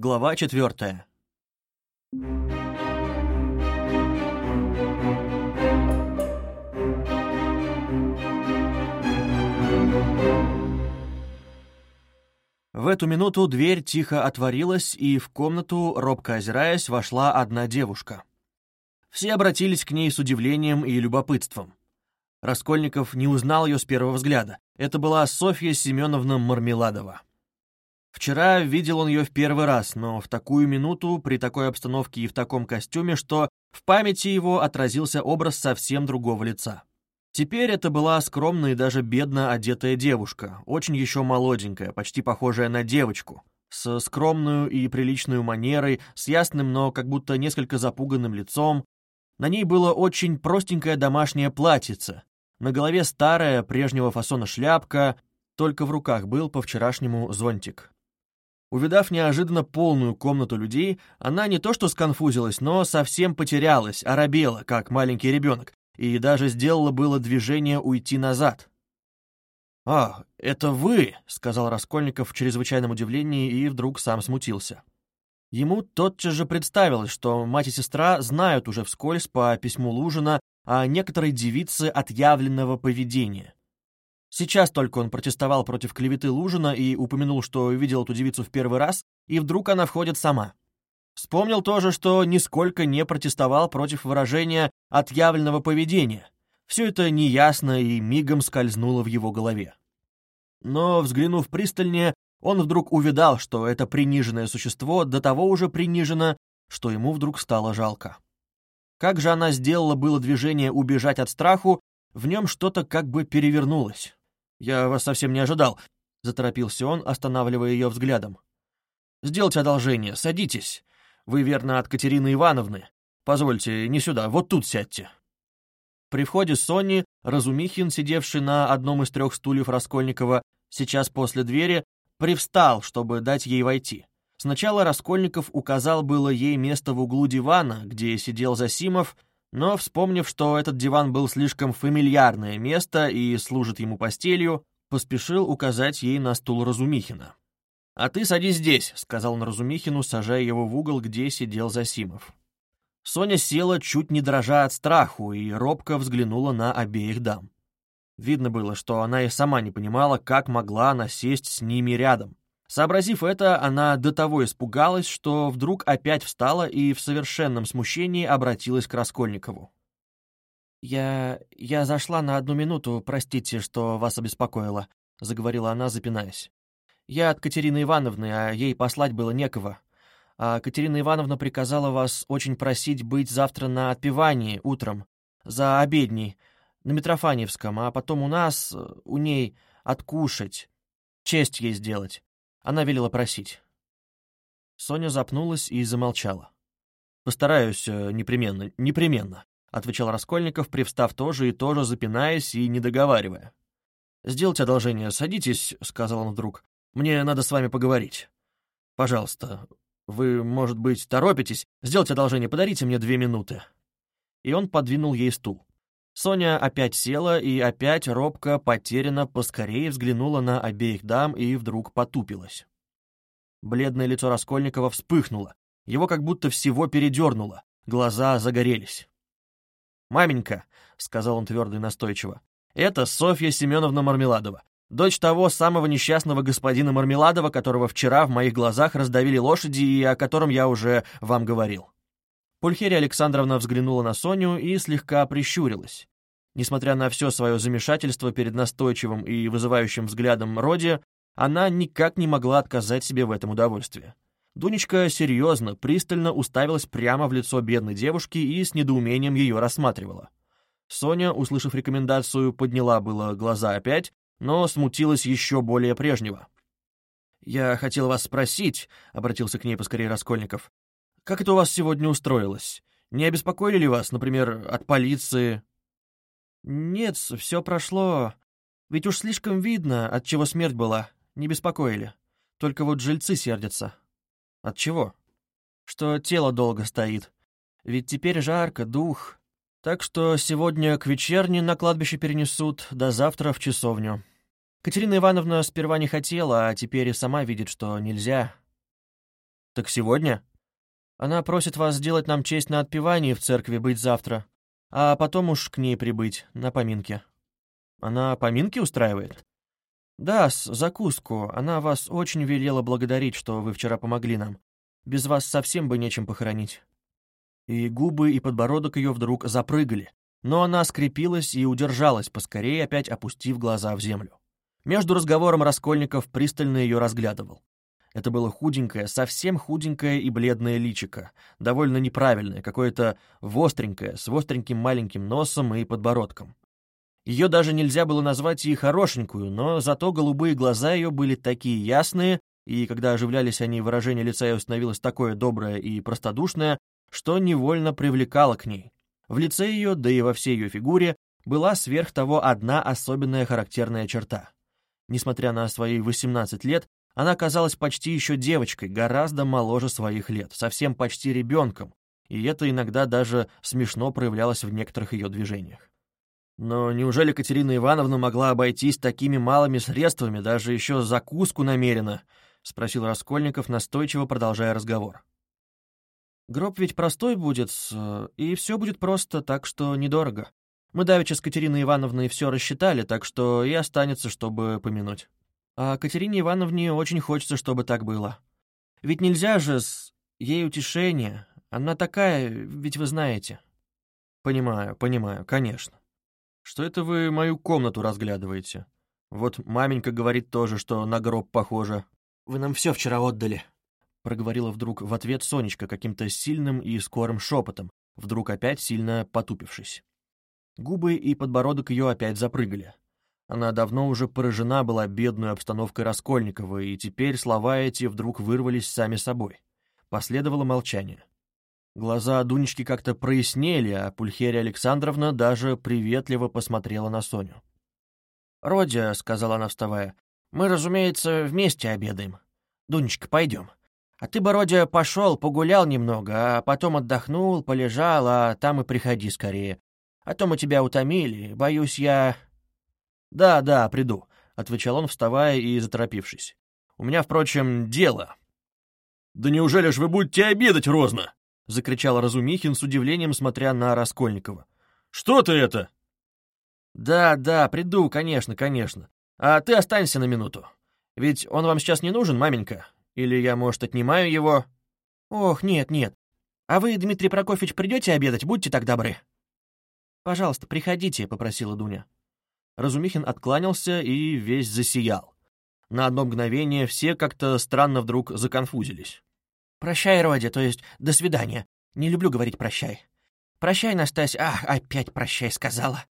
Глава четвертая. В эту минуту дверь тихо отворилась, и в комнату, робко озираясь, вошла одна девушка. Все обратились к ней с удивлением и любопытством. Раскольников не узнал ее с первого взгляда. Это была Софья Семеновна Мармеладова. Вчера видел он ее в первый раз, но в такую минуту, при такой обстановке и в таком костюме, что в памяти его отразился образ совсем другого лица. Теперь это была скромная и даже бедно одетая девушка, очень еще молоденькая, почти похожая на девочку, с скромную и приличную манерой, с ясным, но как будто несколько запуганным лицом. На ней было очень простенькое домашнее платьице, на голове старая, прежнего фасона шляпка, только в руках был по-вчерашнему зонтик. Увидав неожиданно полную комнату людей, она не то что сконфузилась, но совсем потерялась, оробела, как маленький ребенок, и даже сделала было движение уйти назад. «А, это вы!» — сказал Раскольников в чрезвычайном удивлении и вдруг сам смутился. Ему тотчас же представилось, что мать и сестра знают уже вскользь по письму Лужина о некоторой девице отъявленного поведения. Сейчас только он протестовал против клеветы Лужина и упомянул, что видел эту девицу в первый раз, и вдруг она входит сама. Вспомнил тоже, что нисколько не протестовал против выражения «отъявленного поведения». Все это неясно и мигом скользнуло в его голове. Но, взглянув пристальнее, он вдруг увидал, что это приниженное существо до того уже принижено, что ему вдруг стало жалко. Как же она сделала было движение убежать от страху, в нем что-то как бы перевернулось. «Я вас совсем не ожидал», — заторопился он, останавливая ее взглядом. «Сделайте одолжение, садитесь. Вы, верно, от Катерины Ивановны. Позвольте, не сюда, вот тут сядьте». При входе Сони Разумихин, сидевший на одном из трех стульев Раскольникова, сейчас после двери, привстал, чтобы дать ей войти. Сначала Раскольников указал было ей место в углу дивана, где сидел Засимов, но, вспомнив, что этот диван был слишком фамильярное место и служит ему постелью, поспешил указать ей на стул Разумихина. «А ты садись здесь», — сказал он Разумихину, сажая его в угол, где сидел Засимов. Соня села, чуть не дрожа от страху, и робко взглянула на обеих дам. Видно было, что она и сама не понимала, как могла она сесть с ними рядом. Сообразив это, она до того испугалась, что вдруг опять встала и в совершенном смущении обратилась к Раскольникову. «Я... я зашла на одну минуту, простите, что вас обеспокоила», — заговорила она, запинаясь. «Я от Катерины Ивановны, а ей послать было некого. А Катерина Ивановна приказала вас очень просить быть завтра на отпевании утром, за обедней, на Митрофаневском, а потом у нас, у ней, откушать, честь ей сделать. Она велела просить. Соня запнулась и замолчала. «Постараюсь э, непременно, непременно», — отвечал Раскольников, привстав тоже и тоже запинаясь и не договаривая. «Сделайте одолжение, садитесь», — сказал он вдруг. «Мне надо с вами поговорить. Пожалуйста, вы, может быть, торопитесь? Сделайте одолжение, подарите мне две минуты». И он подвинул ей стул. Соня опять села и опять робко, потеряно, поскорее взглянула на обеих дам и вдруг потупилась. Бледное лицо Раскольникова вспыхнуло, его как будто всего передернуло, глаза загорелись. «Маменька», — сказал он твердо и настойчиво, — «это Софья Семеновна Мармеладова, дочь того самого несчастного господина Мармеладова, которого вчера в моих глазах раздавили лошади и о котором я уже вам говорил». Пульхерия Александровна взглянула на Соню и слегка прищурилась. Несмотря на все свое замешательство перед настойчивым и вызывающим взглядом Роди, она никак не могла отказать себе в этом удовольствии. Дунечка серьезно, пристально уставилась прямо в лицо бедной девушки и с недоумением ее рассматривала. Соня, услышав рекомендацию, подняла было глаза опять, но смутилась еще более прежнего. «Я хотел вас спросить», — обратился к ней поскорее Раскольников, как это у вас сегодня устроилось? Не обеспокоили ли вас, например, от полиции?» «Нет, все прошло. Ведь уж слишком видно, от чего смерть была. Не беспокоили. Только вот жильцы сердятся». «От чего?» «Что тело долго стоит. Ведь теперь жарко, дух. Так что сегодня к вечерне на кладбище перенесут, до завтра в часовню. Катерина Ивановна сперва не хотела, а теперь и сама видит, что нельзя. Так сегодня?» «Она просит вас сделать нам честь на отпевании в церкви быть завтра, а потом уж к ней прибыть, на поминки». «Она поминки устраивает?» «Да, с закуску. Она вас очень велела благодарить, что вы вчера помогли нам. Без вас совсем бы нечем похоронить». И губы, и подбородок ее вдруг запрыгали, но она скрепилась и удержалась, поскорее опять опустив глаза в землю. Между разговором Раскольников пристально ее разглядывал. Это было худенькое, совсем худенькое и бледное личико, довольно неправильное, какое-то востренькое, с востреньким маленьким носом и подбородком. Ее даже нельзя было назвать и хорошенькую, но зато голубые глаза ее были такие ясные, и когда оживлялись они, выражение лица ее становилось такое доброе и простодушное, что невольно привлекало к ней. В лице ее, да и во всей ее фигуре, была сверх того одна особенная характерная черта. Несмотря на свои 18 лет, она казалась почти еще девочкой, гораздо моложе своих лет, совсем почти ребенком, и это иногда даже смешно проявлялось в некоторых ее движениях. Но неужели Катерина Ивановна могла обойтись такими малыми средствами, даже еще закуску намеренно? — спросил Раскольников, настойчиво продолжая разговор. «Гроб ведь простой будет, и все будет просто, так что недорого. Мы давеча с Катериной Ивановной все рассчитали, так что и останется, чтобы помянуть. А Катерине Ивановне очень хочется, чтобы так было. Ведь нельзя же с ей утешение. Она такая, ведь вы знаете». «Понимаю, понимаю, конечно. Что это вы мою комнату разглядываете? Вот маменька говорит тоже, что на гроб похоже. Вы нам все вчера отдали», — проговорила вдруг в ответ Сонечка каким-то сильным и скорым шепотом, вдруг опять сильно потупившись. Губы и подбородок ее опять запрыгали. Она давно уже поражена была бедной обстановкой Раскольникова, и теперь слова эти вдруг вырвались сами собой. Последовало молчание. Глаза Дунечки как-то прояснели, а Пульхерия Александровна даже приветливо посмотрела на Соню. «Родя», — сказала она, вставая, — «мы, разумеется, вместе обедаем. Дунечка, пойдем. А ты, Бородя, пошел, погулял немного, а потом отдохнул, полежал, а там и приходи скорее. А то мы тебя утомили, боюсь я...» «Да, да, приду», — отвечал он, вставая и заторопившись. «У меня, впрочем, дело». «Да неужели ж вы будете обедать розно?» — закричал Разумихин с удивлением, смотря на Раскольникова. «Что ты это?» «Да, да, приду, конечно, конечно. А ты останься на минуту. Ведь он вам сейчас не нужен, маменька? Или я, может, отнимаю его?» «Ох, нет, нет. А вы, Дмитрий Прокофьевич, придете обедать, будьте так добры». «Пожалуйста, приходите», — попросила Дуня. Разумихин откланялся и весь засиял. На одно мгновение все как-то странно вдруг законфузились. «Прощай, Родя, то есть до свидания. Не люблю говорить «прощай». «Прощай, Настасья». Ах, опять «прощай» сказала.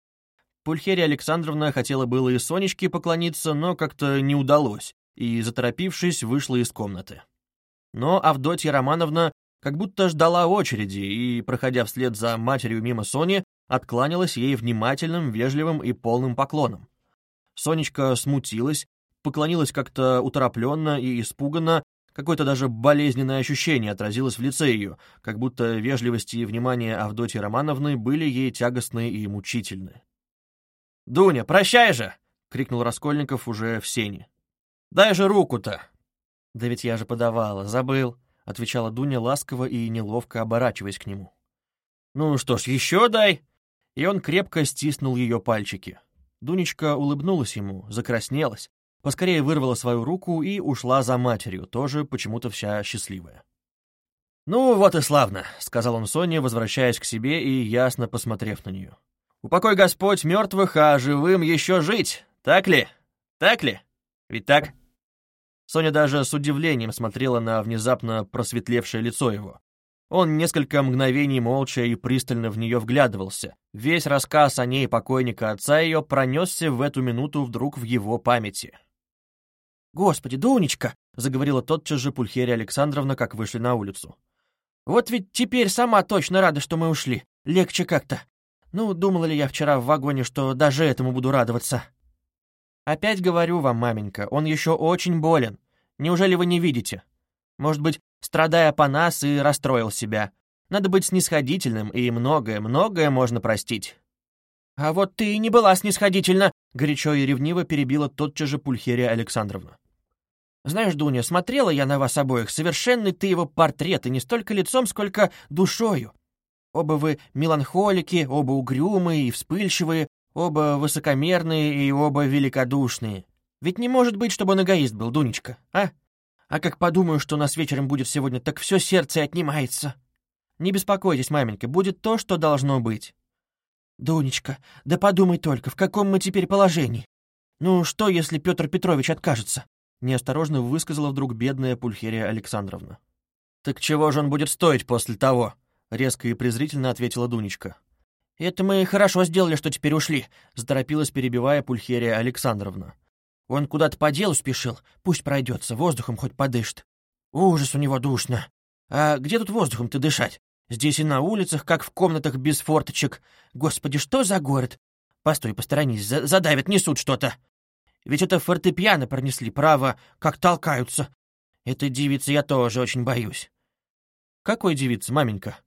Пульхерия Александровна хотела было и Сонечке поклониться, но как-то не удалось, и, заторопившись, вышла из комнаты. Но Авдотья Романовна как будто ждала очереди и, проходя вслед за матерью мимо Сони, откланялась ей внимательным, вежливым и полным поклоном. Сонечка смутилась, поклонилась как-то уторопленно и испуганно, Какое-то даже болезненное ощущение отразилось в лице ее, как будто вежливость и внимание Авдотьи Романовны были ей тягостны и мучительны. «Дуня, прощай же!» — крикнул Раскольников уже в сене. «Дай же руку-то!» «Да ведь я же подавала, забыл», — отвечала Дуня ласково и неловко оборачиваясь к нему. «Ну что ж, еще дай!» И он крепко стиснул ее пальчики. Дунечка улыбнулась ему, закраснелась, поскорее вырвала свою руку и ушла за матерью, тоже почему-то вся счастливая. «Ну вот и славно», — сказал он Соне, возвращаясь к себе и ясно посмотрев на нее. «Упокой Господь мертвых, а живым еще жить, так ли? Так ли? Ведь так?» Соня даже с удивлением смотрела на внезапно просветлевшее лицо его. Он несколько мгновений молча и пристально в нее вглядывался. Весь рассказ о ней покойника отца ее пронесся в эту минуту вдруг в его памяти. «Господи, Дунечка!» — заговорила тотчас же Пульхерия Александровна, как вышли на улицу. «Вот ведь теперь сама точно рада, что мы ушли. Легче как-то. Ну, думала ли я вчера в вагоне, что даже этому буду радоваться?» «Опять говорю вам, маменька, он еще очень болен. Неужели вы не видите? Может быть, страдая по нас и расстроил себя. Надо быть снисходительным, и многое-многое можно простить». «А вот ты и не была снисходительна!» — горячо и ревниво перебила тотчас же Пульхерия Александровна. Знаешь, Дуня, смотрела я на вас обоих, совершенный ты его портрет, и не столько лицом, сколько душою. Оба вы меланхолики, оба угрюмые и вспыльчивые, оба высокомерные и оба великодушные. Ведь не может быть, чтобы он эгоист был, Дунечка, а? А как подумаю, что у нас вечером будет сегодня, так все сердце отнимается. Не беспокойтесь, маменька, будет то, что должно быть. Дунечка, да подумай только, в каком мы теперь положении? Ну, что, если Петр Петрович откажется? Неосторожно высказала вдруг бедная Пульхерия Александровна. «Так чего же он будет стоить после того?» — резко и презрительно ответила Дунечка. «Это мы хорошо сделали, что теперь ушли», — заторопилась, перебивая Пульхерия Александровна. «Он куда-то по делу спешил, пусть пройдется, воздухом хоть подышит. Ужас у него душно. А где тут воздухом-то дышать? Здесь и на улицах, как в комнатах без форточек. Господи, что за город? Постой, посторонись, задавят, несут что-то. Ведь это фортепиано пронесли, право, как толкаются. Этой девицы я тоже очень боюсь. Какой девицы, маменька?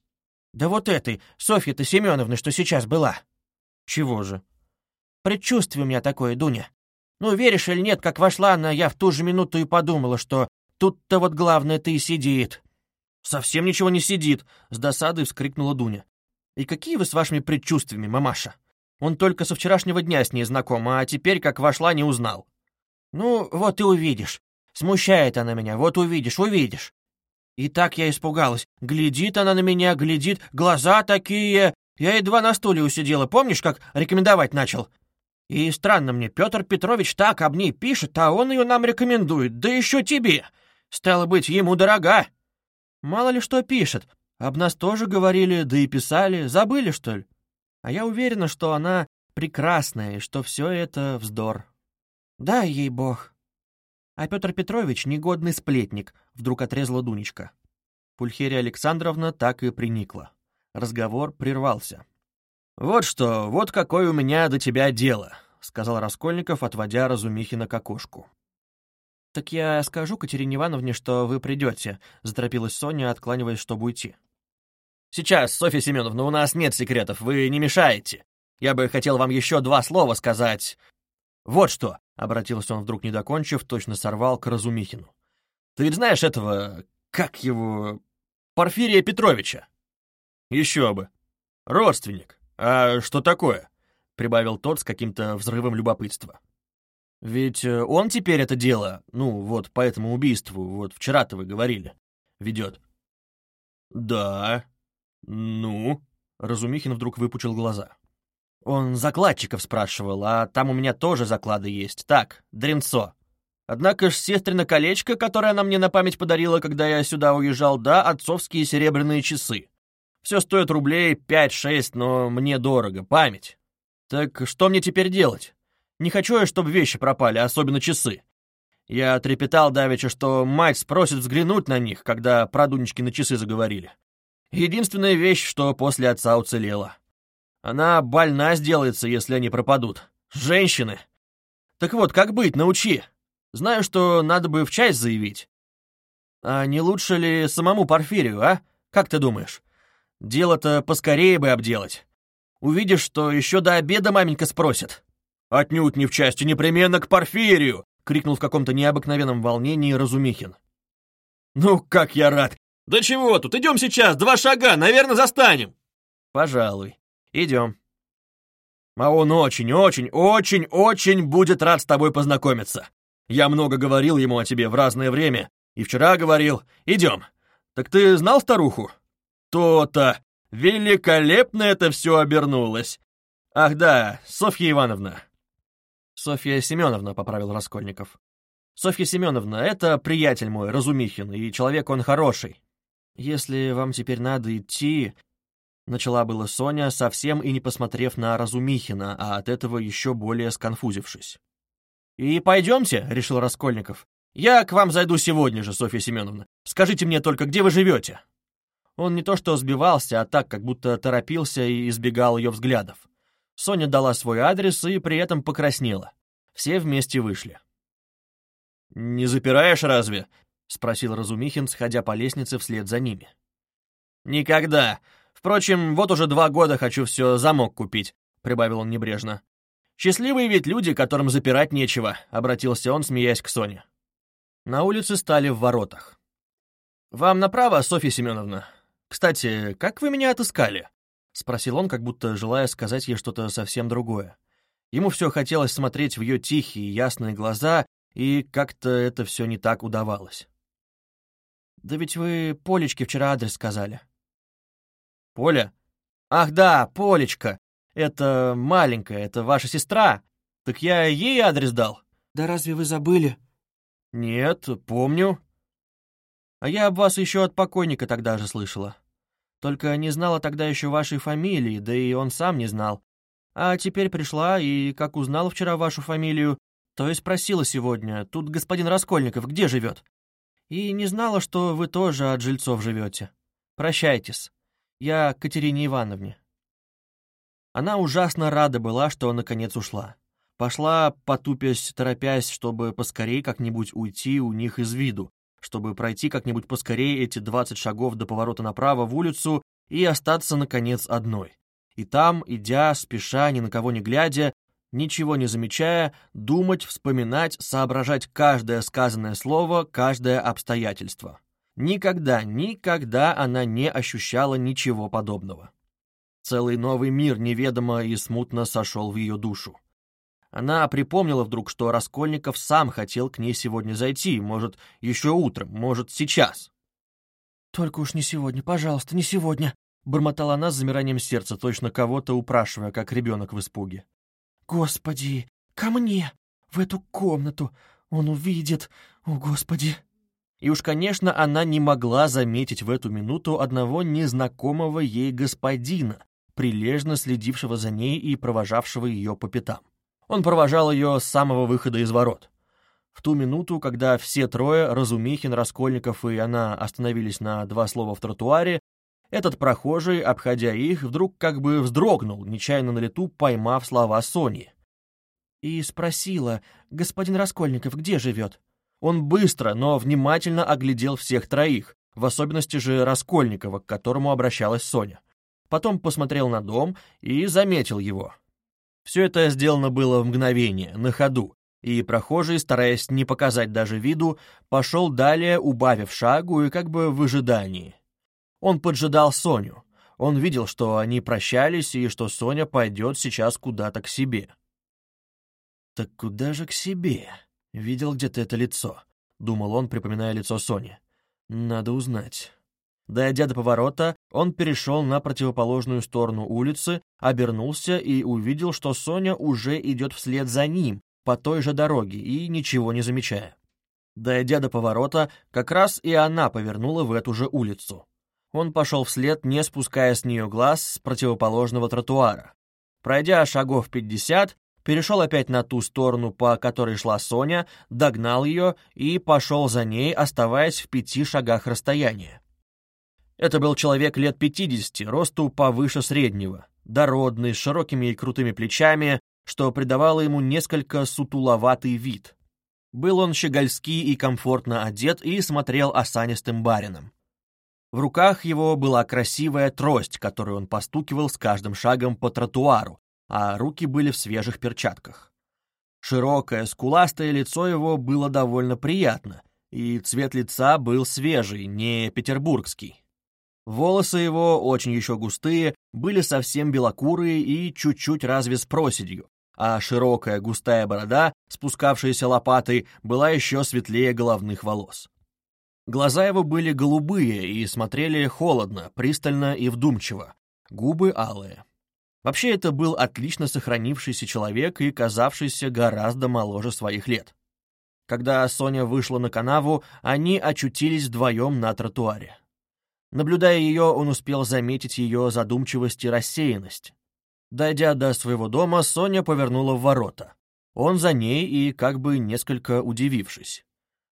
Да вот этой, Софья-то Семеновны, что сейчас была. Чего же? Предчувствие у меня такое, Дуня. Ну, веришь или нет, как вошла она, я в ту же минуту и подумала, что тут-то вот главное-то и сидит. Совсем ничего не сидит, с досадой вскрикнула Дуня. И какие вы с вашими предчувствиями, мамаша? Он только со вчерашнего дня с ней знаком, а теперь, как вошла, не узнал. Ну, вот и увидишь. Смущает она меня, вот увидишь, увидишь. И так я испугалась. Глядит она на меня, глядит, глаза такие. Я едва на стуле усидела, помнишь, как рекомендовать начал? И странно мне, Петр Петрович так об ней пишет, а он ее нам рекомендует, да еще тебе. Стало быть, ему дорога. Мало ли что пишет. Об нас тоже говорили, да и писали. Забыли, что ли? А я уверена, что она прекрасная, и что все это вздор. Да, ей бог. А Петр Петрович — негодный сплетник, вдруг отрезала Дунечка. Пульхерия Александровна так и приникла. Разговор прервался. «Вот что, вот какое у меня до тебя дело», — сказал Раскольников, отводя Разумихина к окошку. «Так я скажу Катерине Ивановне, что вы придете», — заторопилась Соня, откланиваясь, чтобы уйти. «Сейчас, Софья Семеновна, у нас нет секретов, вы не мешаете. Я бы хотел вам еще два слова сказать. Вот что!» — обратился он вдруг недокончив, точно сорвал к Разумихину. «Ты ведь знаешь этого... как его... Порфирия Петровича?» «Еще бы. Родственник. А что такое?» — прибавил тот с каким-то взрывом любопытства. «Ведь э, он теперь это дело, ну, вот по этому убийству, вот вчера-то вы говорили, ведет». «Да», «Ну?» — Разумихин вдруг выпучил глаза. «Он закладчиков спрашивал, а там у меня тоже заклады есть. Так, дренцо. Однако ж сестрина колечко, которое она мне на память подарила, когда я сюда уезжал, да, отцовские серебряные часы. Все стоит рублей пять-шесть, но мне дорого, память. Так что мне теперь делать? Не хочу я, чтобы вещи пропали, особенно часы. Я трепетал давеча, что мать спросит взглянуть на них, когда про Дунечкины часы заговорили. Единственная вещь, что после отца уцелела. Она больна сделается, если они пропадут. Женщины. Так вот, как быть, научи. Знаю, что надо бы в часть заявить. А не лучше ли самому Порфирию, а? Как ты думаешь? Дело-то поскорее бы обделать. Увидишь, что еще до обеда маменька спросит. «Отнюдь не в части, непременно к Порфирию!» — крикнул в каком-то необыкновенном волнении Разумихин. «Ну, как я рад! «Да чего тут? Идем сейчас, два шага, наверное, застанем!» «Пожалуй. Идем». «А он очень, очень, очень, очень будет рад с тобой познакомиться. Я много говорил ему о тебе в разное время, и вчера говорил. Идем. Так ты знал старуху?» «То-то! Великолепно это все обернулось! Ах да, Софья Ивановна!» «Софья Семеновна», — поправил Раскольников. «Софья Семеновна, это приятель мой, Разумихин, и человек он хороший. «Если вам теперь надо идти...» Начала была Соня, совсем и не посмотрев на Разумихина, а от этого еще более сконфузившись. «И пойдемте», — решил Раскольников. «Я к вам зайду сегодня же, Софья Семеновна. Скажите мне только, где вы живете?» Он не то что сбивался, а так, как будто торопился и избегал ее взглядов. Соня дала свой адрес и при этом покраснела. Все вместе вышли. «Не запираешь разве?» — спросил Разумихин, сходя по лестнице вслед за ними. «Никогда. Впрочем, вот уже два года хочу все замок купить», — прибавил он небрежно. «Счастливые ведь люди, которым запирать нечего», — обратился он, смеясь к Соне. На улице стали в воротах. «Вам направо, Софья Семеновна? Кстати, как вы меня отыскали?» — спросил он, как будто желая сказать ей что-то совсем другое. Ему все хотелось смотреть в ее тихие, ясные глаза, и как-то это все не так удавалось. «Да ведь вы Полечке вчера адрес сказали». «Поля? Ах да, Полечка! Это маленькая, это ваша сестра. Так я ей адрес дал». «Да разве вы забыли?» «Нет, помню». «А я об вас еще от покойника тогда же слышала. Только не знала тогда еще вашей фамилии, да и он сам не знал. А теперь пришла, и, как узнала вчера вашу фамилию, то и спросила сегодня, тут господин Раскольников где живет? И не знала, что вы тоже от жильцов живете. Прощайтесь. Я Катерине Ивановне». Она ужасно рада была, что наконец ушла. Пошла, потупясь, торопясь, чтобы поскорей как-нибудь уйти у них из виду, чтобы пройти как-нибудь поскорее эти двадцать шагов до поворота направо в улицу и остаться, наконец, одной. И там, идя, спеша, ни на кого не глядя, ничего не замечая, думать, вспоминать, соображать каждое сказанное слово, каждое обстоятельство. Никогда, никогда она не ощущала ничего подобного. Целый новый мир неведомо и смутно сошел в ее душу. Она припомнила вдруг, что Раскольников сам хотел к ней сегодня зайти, может, еще утром, может, сейчас. «Только уж не сегодня, пожалуйста, не сегодня», — бормотала она с замиранием сердца, точно кого-то упрашивая, как ребенок в испуге. «Господи, ко мне, в эту комнату, он увидит, о, Господи!» И уж, конечно, она не могла заметить в эту минуту одного незнакомого ей господина, прилежно следившего за ней и провожавшего ее по пятам. Он провожал ее с самого выхода из ворот. В ту минуту, когда все трое, Разумихин, Раскольников и она, остановились на два слова в тротуаре, этот прохожий, обходя их, вдруг как бы вздрогнул, нечаянно на лету поймав слова Сони. И спросила, господин Раскольников где живет? Он быстро, но внимательно оглядел всех троих, в особенности же Раскольникова, к которому обращалась Соня. Потом посмотрел на дом и заметил его. Все это сделано было в мгновение, на ходу, и прохожий, стараясь не показать даже виду, пошел далее, убавив шагу и как бы в ожидании. Он поджидал Соню. Он видел, что они прощались и что Соня пойдет сейчас куда-то к себе. «Так куда же к себе?» Видел где-то это лицо, — думал он, припоминая лицо Сони. Надо узнать. Дойдя до поворота, он перешел на противоположную сторону улицы, обернулся и увидел, что Соня уже идет вслед за ним, по той же дороге, и ничего не замечая. Дойдя до поворота, как раз и она повернула в эту же улицу. Он пошел вслед, не спуская с нее глаз с противоположного тротуара. Пройдя шагов пятьдесят, перешел опять на ту сторону, по которой шла Соня, догнал ее и пошел за ней, оставаясь в пяти шагах расстояния. Это был человек лет пятидесяти, росту повыше среднего, дородный, с широкими и крутыми плечами, что придавало ему несколько сутуловатый вид. Был он щегольский и комфортно одет и смотрел осанистым барином. В руках его была красивая трость, которую он постукивал с каждым шагом по тротуару, а руки были в свежих перчатках. Широкое, скуластое лицо его было довольно приятно, и цвет лица был свежий, не петербургский. Волосы его, очень еще густые, были совсем белокурые и чуть-чуть разве с проседью, а широкая густая борода, спускавшаяся лопатой, была еще светлее головных волос. Глаза его были голубые и смотрели холодно, пристально и вдумчиво, губы алые. Вообще это был отлично сохранившийся человек и казавшийся гораздо моложе своих лет. Когда Соня вышла на канаву, они очутились вдвоем на тротуаре. Наблюдая ее, он успел заметить ее задумчивость и рассеянность. Дойдя до своего дома, Соня повернула в ворота. Он за ней и как бы несколько удивившись.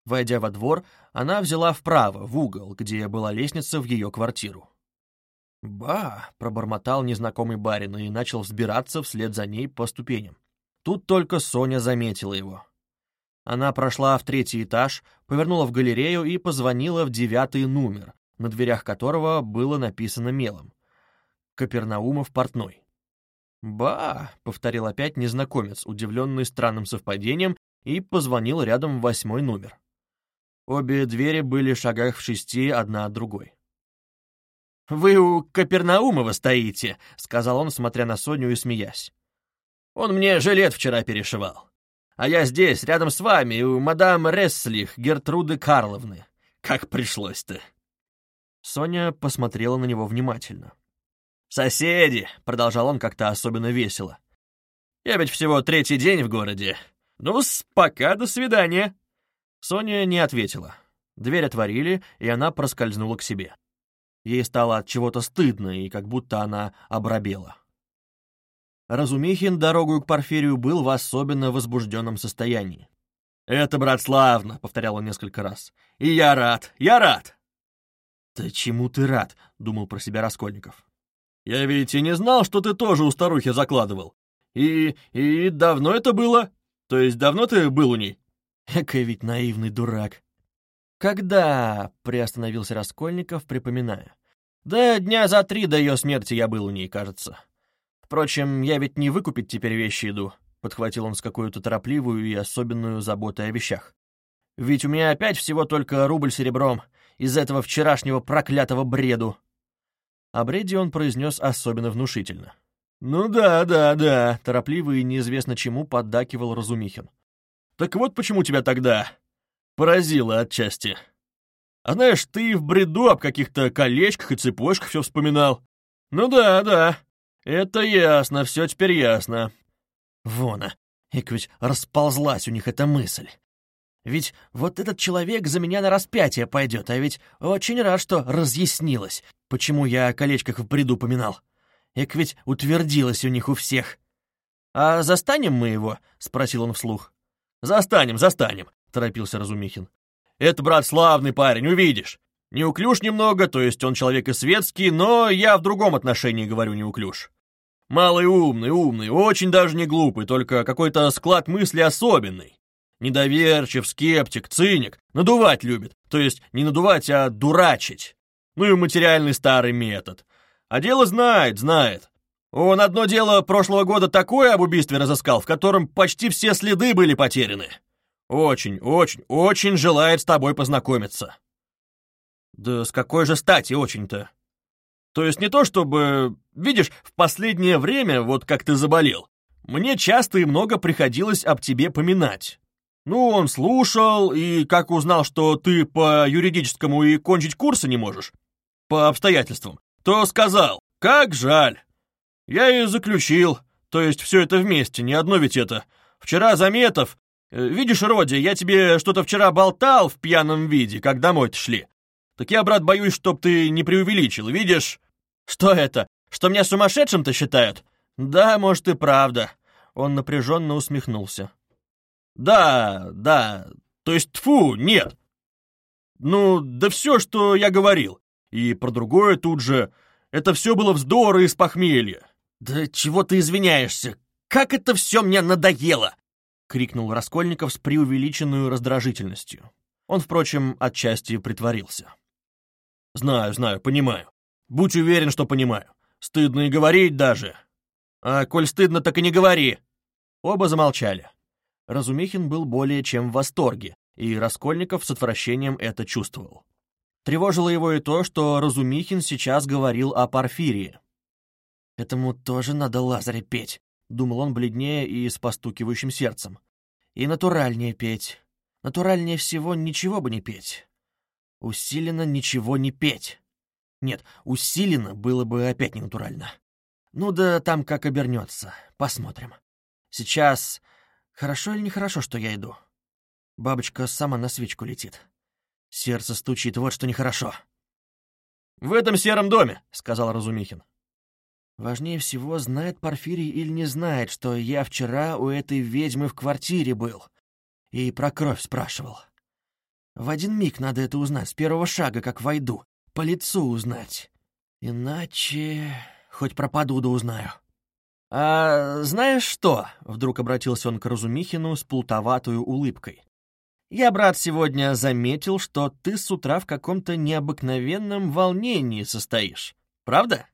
Войдя во двор, она взяла вправо, в угол, где была лестница в ее квартиру. «Ба!» — пробормотал незнакомый барин и начал взбираться вслед за ней по ступеням. Тут только Соня заметила его. Она прошла в третий этаж, повернула в галерею и позвонила в девятый номер, на дверях которого было написано мелом. Капернаумов портной. «Ба!» — повторил опять незнакомец, удивленный странным совпадением, и позвонил рядом восьмой номер. Обе двери были в шагах в шести одна от другой. «Вы у Капернаумова стоите», — сказал он, смотря на Соню и смеясь. «Он мне жилет вчера перешивал. А я здесь, рядом с вами, у мадам Ресслих, Гертруды Карловны. Как пришлось-то?» Соня посмотрела на него внимательно. «Соседи!» — продолжал он как-то особенно весело. «Я ведь всего третий день в городе. Ну-с, пока, до свидания!» Соня не ответила. Дверь отворили, и она проскользнула к себе. Ей стало от чего-то стыдно, и как будто она обрабела. Разумихин дорогу к Порфирию был в особенно возбужденном состоянии. «Это, брат, славно!» — повторял он несколько раз. «И я рад! Я рад!» «Да чему ты рад?» — думал про себя Раскольников. «Я ведь и не знал, что ты тоже у старухи закладывал. И... и давно это было? То есть давно ты был у ней?» Экой ведь наивный дурак. «Когда?» — приостановился Раскольников, припоминая. «Да дня за три до ее смерти я был у ней, кажется. Впрочем, я ведь не выкупить теперь вещи иду», — подхватил он с какой-то торопливую и особенную заботой о вещах. «Ведь у меня опять всего только рубль серебром из этого вчерашнего проклятого бреду». О бреде он произнес особенно внушительно. «Ну да, да, да», — торопливо и неизвестно чему поддакивал Разумихин. «Так вот почему тебя тогда поразило отчасти. А знаешь, ты в бреду об каких-то колечках и цепочках все вспоминал. Ну да, да, это ясно, все теперь ясно». Вон, эк ведь расползлась у них эта мысль. Ведь вот этот человек за меня на распятие пойдет, а ведь очень рад, что разъяснилось, почему я о колечках в бреду поминал. Эк ведь утвердилось у них у всех. «А застанем мы его?» — спросил он вслух. «Застанем, застанем», — торопился Разумихин. «Это, брат, славный парень, увидишь. Неуклюж немного, то есть он человек и светский, но я в другом отношении говорю неуклюж. Малый умный, умный, очень даже не глупый, только какой-то склад мысли особенный. Недоверчив, скептик, циник, надувать любит, то есть не надувать, а дурачить. Ну и материальный старый метод. А дело знает, знает. Он одно дело прошлого года такое об убийстве разыскал, в котором почти все следы были потеряны. Очень, очень, очень желает с тобой познакомиться. Да с какой же стати очень-то? То есть не то чтобы... Видишь, в последнее время, вот как ты заболел, мне часто и много приходилось об тебе поминать. Ну, он слушал, и как узнал, что ты по юридическому и кончить курсы не можешь, по обстоятельствам, то сказал, как жаль. Я и заключил, то есть все это вместе, не одно ведь это. Вчера Заметов... Э, видишь, Роди, я тебе что-то вчера болтал в пьяном виде, как домой-то шли. Так я, брат, боюсь, чтоб ты не преувеличил, видишь? Что это? Что меня сумасшедшим-то считают? Да, может и правда. Он напряженно усмехнулся. Да, да, то есть, тфу, нет. Ну, да все, что я говорил. И про другое тут же. Это все было вздор из похмелья. Да чего ты извиняешься? Как это все мне надоело! крикнул Раскольников с преувеличенной раздражительностью. Он, впрочем, отчасти притворился. «Знаю, знаю, понимаю. Будь уверен, что понимаю. Стыдно и говорить даже. А коль стыдно, так и не говори!» Оба замолчали. Разумихин был более чем в восторге, и Раскольников с отвращением это чувствовал. Тревожило его и то, что Разумихин сейчас говорил о Порфирии. «Этому тоже надо Лазаря петь», — думал он бледнее и с постукивающим сердцем. «И натуральнее петь. Натуральнее всего ничего бы не петь. Усиленно ничего не петь. Нет, усиленно было бы опять не натурально. Ну да там как обернется. Посмотрим. Сейчас Хорошо или нехорошо, что я иду? Бабочка сама на свечку летит. Сердце стучит, вот что нехорошо. «В этом сером доме», — сказал Разумихин. Важнее всего, знает Порфирий или не знает, что я вчера у этой ведьмы в квартире был и про кровь спрашивал. В один миг надо это узнать, с первого шага, как войду, по лицу узнать. Иначе хоть пропаду да узнаю. «А знаешь что?» — вдруг обратился он к Разумихину с плутоватой улыбкой. «Я, брат, сегодня заметил, что ты с утра в каком-то необыкновенном волнении состоишь. Правда?»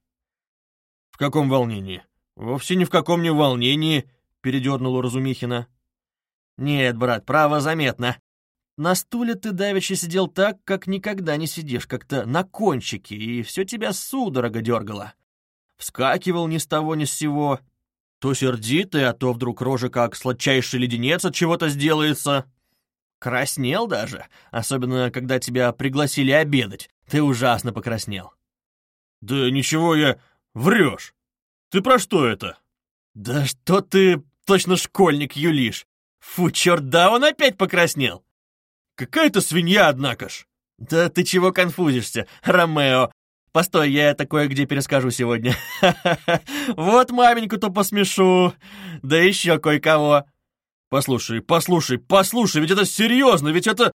«В каком волнении?» «Вовсе ни в каком не волнении», — передернула Разумихина. «Нет, брат, право заметно. На стуле ты давеча сидел так, как никогда не сидишь, как-то на кончике, и все тебя судорога дергало. Вскакивал ни с того ни с сего. То сердитый, а то вдруг рожа как сладчайший леденец от чего-то сделается. Краснел даже, особенно когда тебя пригласили обедать. Ты ужасно покраснел. «Да ничего я... врешь! Ты про что это?» «Да что ты точно школьник юлишь! Фу, черт, да он опять покраснел!» «Какая-то свинья, однако ж!» «Да ты чего конфузишься, Ромео? Постой, я это кое-где перескажу сегодня. Вот маменьку-то посмешу, да еще кое-кого». «Послушай, послушай, послушай, ведь это серьезно, ведь это...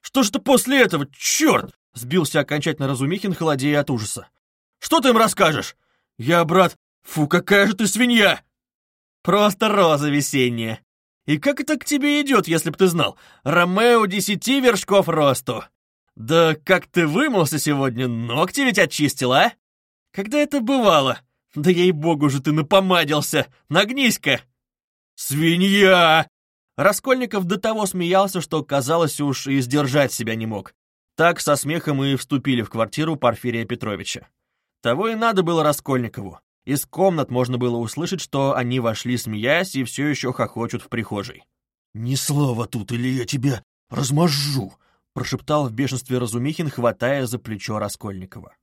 Что ж ты после этого, черт!» Сбился окончательно Разумихин, холодея от ужаса. «Что ты им расскажешь? Я, брат, фу, какая же ты свинья!» «Просто роза весенняя. И как это к тебе идет, если б ты знал? Ромео десяти вершков росту. Да как ты вымылся сегодня, ногти ведь очистил, а? Когда это бывало? Да ей-богу же ты напомадился, нагнись-ка!» «Свинья!» Раскольников до того смеялся, что, казалось, уж и сдержать себя не мог. Так со смехом и вступили в квартиру Порфирия Петровича. Того и надо было Раскольникову. Из комнат можно было услышать, что они вошли, смеясь, и все еще хохочут в прихожей. «Ни слова тут, или я тебя размажу!» Прошептал в бешенстве Разумихин, хватая за плечо Раскольникова.